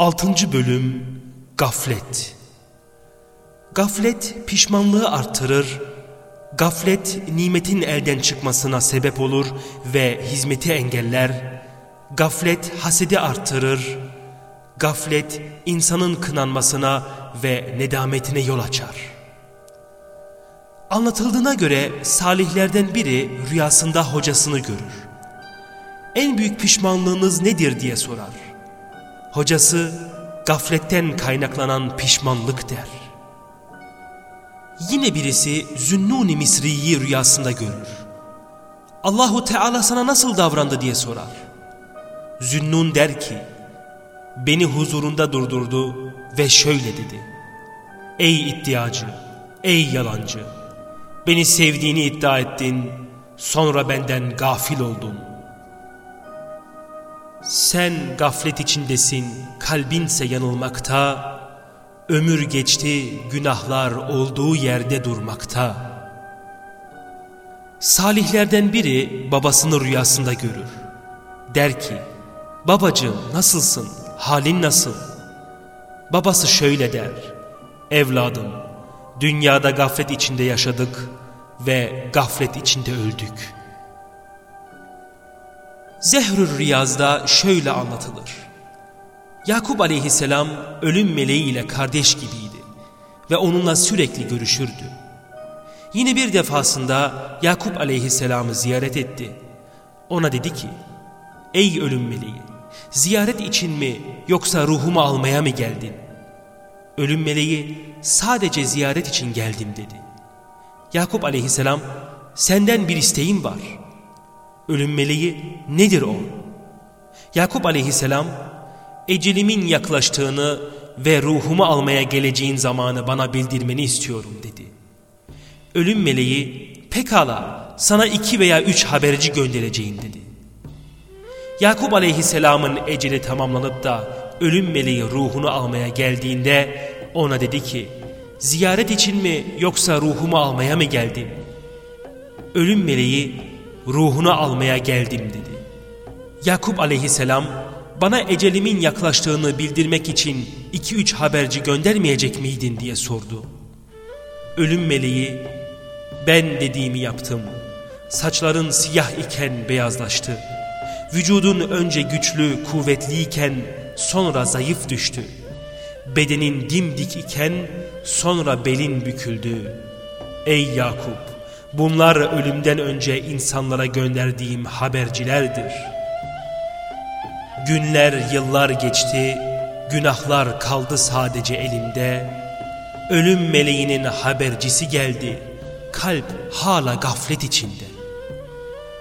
6. Bölüm Gaflet Gaflet pişmanlığı artırır, gaflet nimetin elden çıkmasına sebep olur ve hizmeti engeller, gaflet hasedi artırır, gaflet insanın kınanmasına ve nedametine yol açar. Anlatıldığına göre salihlerden biri rüyasında hocasını görür. En büyük pişmanlığınız nedir diye sorar. Hocası gafletten kaynaklanan pişmanlık der. Yine birisi Zünnun-i Misri'yi rüyasında görür. Allahu Teala sana nasıl davrandı diye sorar. Zünnun der ki, beni huzurunda durdurdu ve şöyle dedi. Ey iddiacı, ey yalancı, beni sevdiğini iddia ettin, sonra benden gafil oldun. Sen gaflet içindesin, kalbinse yanılmakta, ömür geçti, günahlar olduğu yerde durmakta. Salihlerden biri babasını rüyasında görür. Der ki, babacığım nasılsın, halin nasıl? Babası şöyle der, evladım, dünyada gaflet içinde yaşadık ve gaflet içinde öldük.'' Zehrür Riyaz'da şöyle anlatılır. Yakup aleyhisselam ölüm meleğiyle kardeş gibiydi ve onunla sürekli görüşürdü. Yine bir defasında Yakup aleyhisselamı ziyaret etti. Ona dedi ki, Ey ölüm meleği, ziyaret için mi yoksa ruhumu almaya mı geldin? Ölüm meleği sadece ziyaret için geldim dedi. Yakup aleyhisselam, senden bir isteğim var. Ölüm meleği nedir o? Yakup aleyhisselam ecelimin yaklaştığını ve ruhumu almaya geleceğin zamanı bana bildirmeni istiyorum dedi. Ölüm meleği pekala sana iki veya üç haberci göndereceğim dedi. Yakup aleyhisselamın eceli tamamlanıp da ölüm meleği ruhunu almaya geldiğinde ona dedi ki ziyaret için mi yoksa ruhumu almaya mı geldin? Ölüm meleği ruhunu almaya geldim dedi. Yakup aleyhisselam bana ecelimin yaklaştığını bildirmek için iki üç haberci göndermeyecek miydin diye sordu. Ölüm meleği ben dediğimi yaptım. Saçların siyah iken beyazlaştı. Vücudun önce güçlü, kuvvetliyken sonra zayıf düştü. Bedenin dimdik iken sonra belin büküldü. Ey Yakup! Bunlar ölümden önce insanlara gönderdiğim habercilerdir. Günler, yıllar geçti, günahlar kaldı sadece elimde. Ölüm meleğinin habercisi geldi, kalp hala gaflet içinde.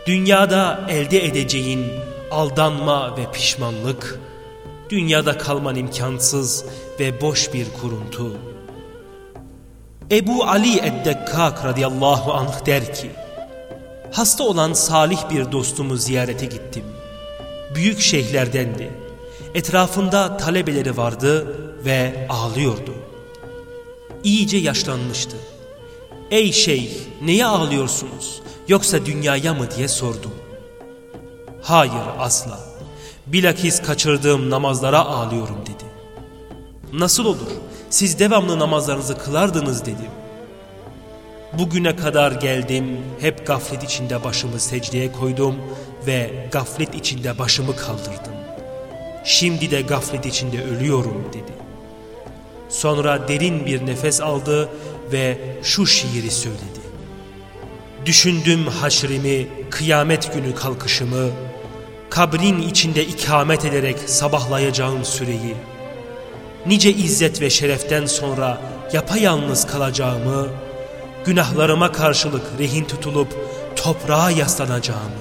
Dünyada elde edeceğin aldanma ve pişmanlık, dünyada kalman imkansız ve boş bir kuruntu. Ebu Ali Eddekkak radıyallahu anh der ki, Hasta olan salih bir dostumu ziyarete gittim. Büyük şeyhlerdendi. Etrafında talebeleri vardı ve ağlıyordu. İyice yaşlanmıştı. Ey şeyh neye ağlıyorsunuz yoksa dünyaya mı diye sordum. Hayır asla. Bilakis kaçırdığım namazlara ağlıyorum dedi. Nasıl olur? Siz devamlı namazlarınızı kılardınız dedim. Bugüne kadar geldim, hep gaflet içinde başımı secdeye koydum ve gaflet içinde başımı kaldırdım. Şimdi de gaflet içinde ölüyorum dedi. Sonra derin bir nefes aldı ve şu şiiri söyledi. Düşündüm haşrimi, kıyamet günü kalkışımı, kabrin içinde ikamet ederek sabahlayacağım süreyi, nice izzet ve şereften sonra yapayalnız kalacağımı, günahlarıma karşılık rehin tutulup toprağa yaslanacağımı,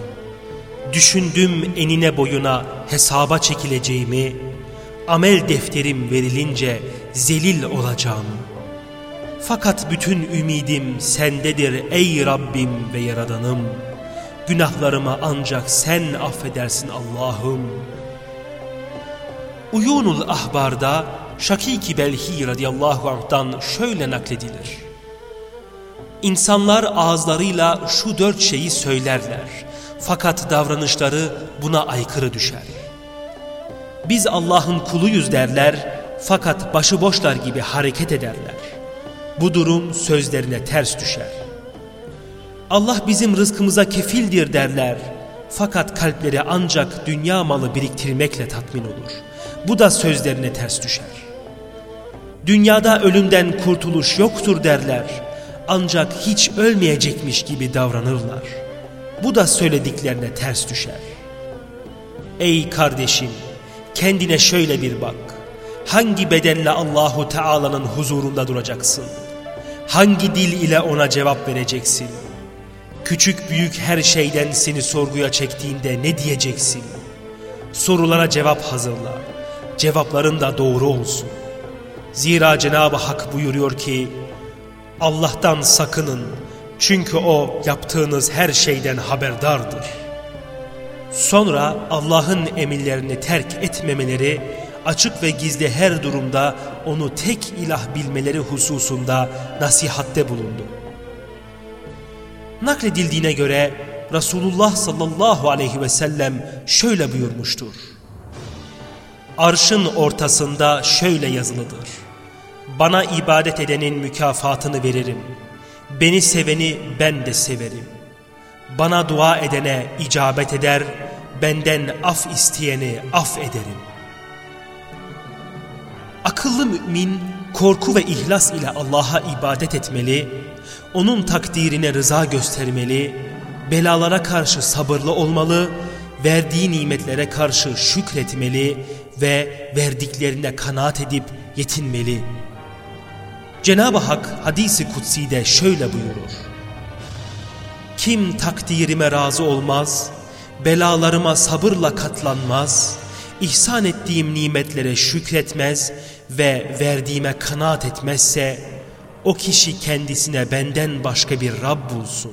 düşündüm enine boyuna hesaba çekileceğimi, amel defterim verilince zelil olacağımı. Fakat bütün ümidim sendedir ey Rabbim ve Yaradanım. Günahlarımı ancak sen affedersin Allah'ım. Uyunul Ahbar'da Şakiki Belhi radıyallahu anh'tan şöyle nakledilir. İnsanlar ağızlarıyla şu dört şeyi söylerler. Fakat davranışları buna aykırı düşer. Biz Allah'ın kuluyuz derler fakat başıboşlar gibi hareket ederler. Bu durum sözlerine ters düşer. Allah bizim rızkımıza kefildir derler. Fakat kalpleri ancak dünya malı biriktirmekle tatmin olur. Bu da sözlerine ters düşer. Dünyada ölümden kurtuluş yoktur derler. Ancak hiç ölmeyecekmiş gibi davranırlar. Bu da söylediklerine ters düşer. Ey kardeşim, kendine şöyle bir bak. Hangi bedenle Allahu Teala'nın huzurunda duracaksın? Hangi dil ile ona cevap vereceksin? Küçük büyük her şeyden seni sorguya çektiğinde ne diyeceksin? Sorulara cevap hazırla. Cevapların da doğru olsun. Zira Cenab-ı Hak buyuruyor ki, Allah'tan sakının çünkü O yaptığınız her şeyden haberdardır. Sonra Allah'ın emirlerini terk etmemeleri, açık ve gizli her durumda onu tek ilah bilmeleri hususunda nasihatte bulundu. Nakledildiğine göre Resulullah sallallahu aleyhi ve sellem şöyle buyurmuştur. Arşın ortasında şöyle yazılıdır. Bana ibadet edenin mükafatını veririm. Beni seveni ben de severim. Bana dua edene icabet eder, benden af isteyeni af ederim. Akıllı mümin korku ve ihlas ile Allah'a ibadet etmeli, onun takdirine rıza göstermeli, belalara karşı sabırlı olmalı, verdiği nimetlere karşı şükretmeli ve verdiklerine kanaat edip yetinmeli. Cenab-ı Hak hadisi kutsi'de şöyle buyurur. Kim takdirime razı olmaz, belalarıma sabırla katlanmaz, ihsan ettiğim nimetlere şükretmez ve verdiğime kanaat etmezse, o kişi kendisine benden başka bir Rab bulsun.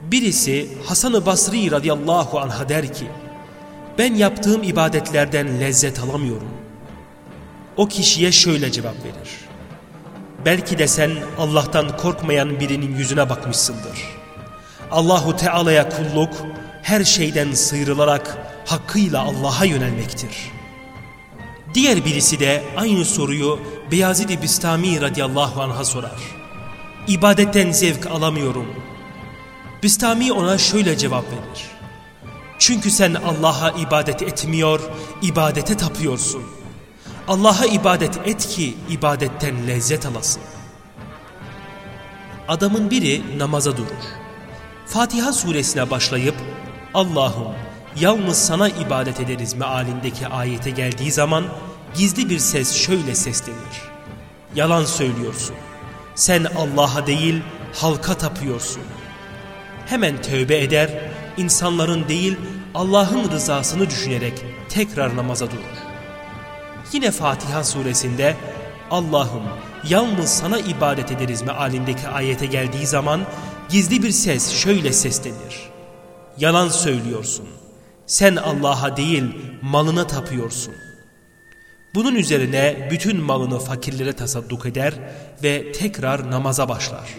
Birisi Hasan-ı Basri radıyallahu anh'a der ki, ben yaptığım ibadetlerden lezzet alamıyorum. O kişiye şöyle cevap verir. Belki de sen Allah'tan korkmayan birinin yüzüne bakmışsındır. Allahu Teala'ya kulluk her şeyden sıyrılarak hakkıyla Allah'a yönelmektir. Diğer birisi de aynı soruyu Beyazid-i Bistami radıyallahu anh'a sorar. İbadetten zevk alamıyorum. Bistami ona şöyle cevap verir. Çünkü sen Allah'a ibadet etmiyor, ibadete tapıyorsun. Allah'a ibadet et ki ibadetten lezzet alasın. Adamın biri namaza durur. Fatiha suresine başlayıp Allah'ım yalnız sana ibadet ederiz mealindeki ayete geldiği zaman gizli bir ses şöyle seslenir. Yalan söylüyorsun. Sen Allah'a değil halka tapıyorsun. Hemen tövbe eder, insanların değil Allah'ın rızasını düşünerek tekrar namaza durur. Yine Fatiha suresinde Allah'ım yalnız sana ibadet ederiz mealindeki ayete geldiği zaman gizli bir ses şöyle seslenir. Yalan söylüyorsun. Sen Allah'a değil malına tapıyorsun. Bunun üzerine bütün malını fakirlere tasadduk eder ve tekrar namaza başlar.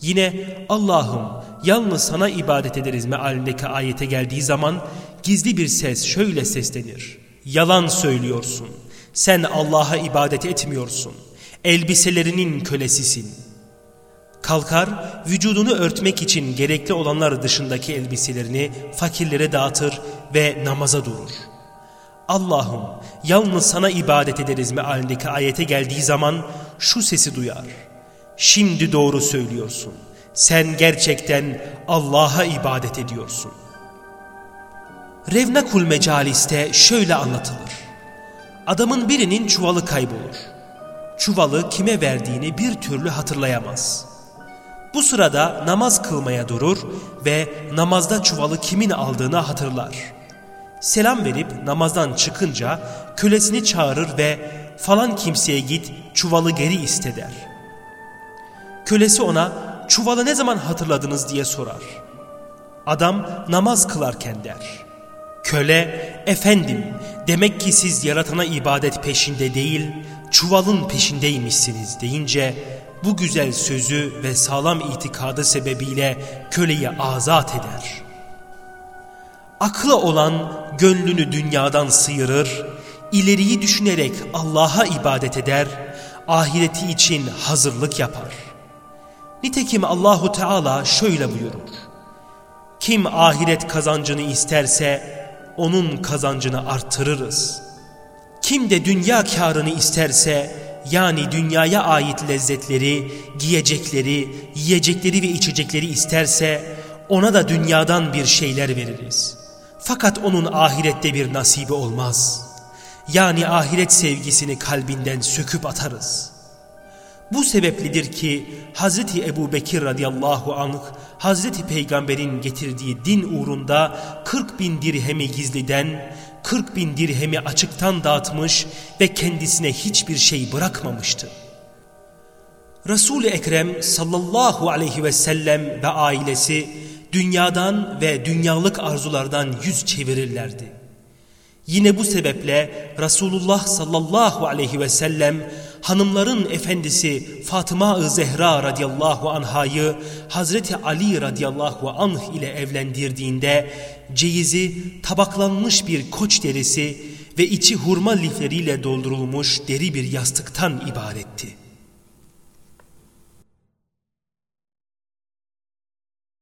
Yine Allah'ım yalnız sana ibadet ederiz mealindeki ayete geldiği zaman gizli bir ses şöyle seslenir. Yalan söylüyorsun. Sen Allah'a ibadet etmiyorsun. Elbiselerinin kölesisin. Kalkar, vücudunu örtmek için gerekli olanlar dışındaki elbiselerini fakirlere dağıtır ve namaza durur. Allah'ım yalnız sana ibadet ederiz mealindeki ayete geldiği zaman şu sesi duyar. Şimdi doğru söylüyorsun. Sen gerçekten Allah'a ibadet ediyorsun. Revnakul Mecalis'te şöyle anlatılır. Adamın birinin çuvalı kaybolur. Çuvalı kime verdiğini bir türlü hatırlayamaz. Bu sırada namaz kılmaya durur ve namazda çuvalı kimin aldığını hatırlar. Selam verip namazdan çıkınca kölesini çağırır ve falan kimseye git çuvalı geri iste der. Kölesi ona çuvalı ne zaman hatırladınız diye sorar. Adam namaz kılarken der. Köle, efendim demek ki siz yaratana ibadet peşinde değil, çuvalın peşindeymişsiniz deyince bu güzel sözü ve sağlam itikadı sebebiyle köleyi azat eder. Akla olan gönlünü dünyadan sıyırır, ileriyi düşünerek Allah'a ibadet eder, ahireti için hazırlık yapar. Nitekim Allahu Teala şöyle buyurur. Kim ahiret kazancını isterse onun kazancını artırırız. Kim de dünya karını isterse yani dünyaya ait lezzetleri, giyecekleri, yiyecekleri ve içecekleri isterse ona da dünyadan bir şeyler veririz. Fakat onun ahirette bir nasibi olmaz. Yani ahiret sevgisini kalbinden söküp atarız. Bu sebeplidir ki Hazreti Ebu Bekir radıyallahu anh Hazreti Peygamber'in getirdiği din uğrunda 40 bin dirhemi gizliden, 40 bin dirhemi açıktan dağıtmış ve kendisine hiçbir şey bırakmamıştı. Resul-i Ekrem sallallahu aleyhi ve sellem ve ailesi dünyadan ve dünyalık arzulardan yüz çevirirlerdi. Yine bu sebeple Resulullah sallallahu aleyhi ve sellem hanımların efendisi Fatıma-ı Zehra radıyallahu anhayı Hazreti Ali radıyallahu anh ile evlendirdiğinde ceyizi tabaklanmış bir koç derisi ve içi hurma lifleriyle doldurulmuş deri bir yastıktan ibaretti.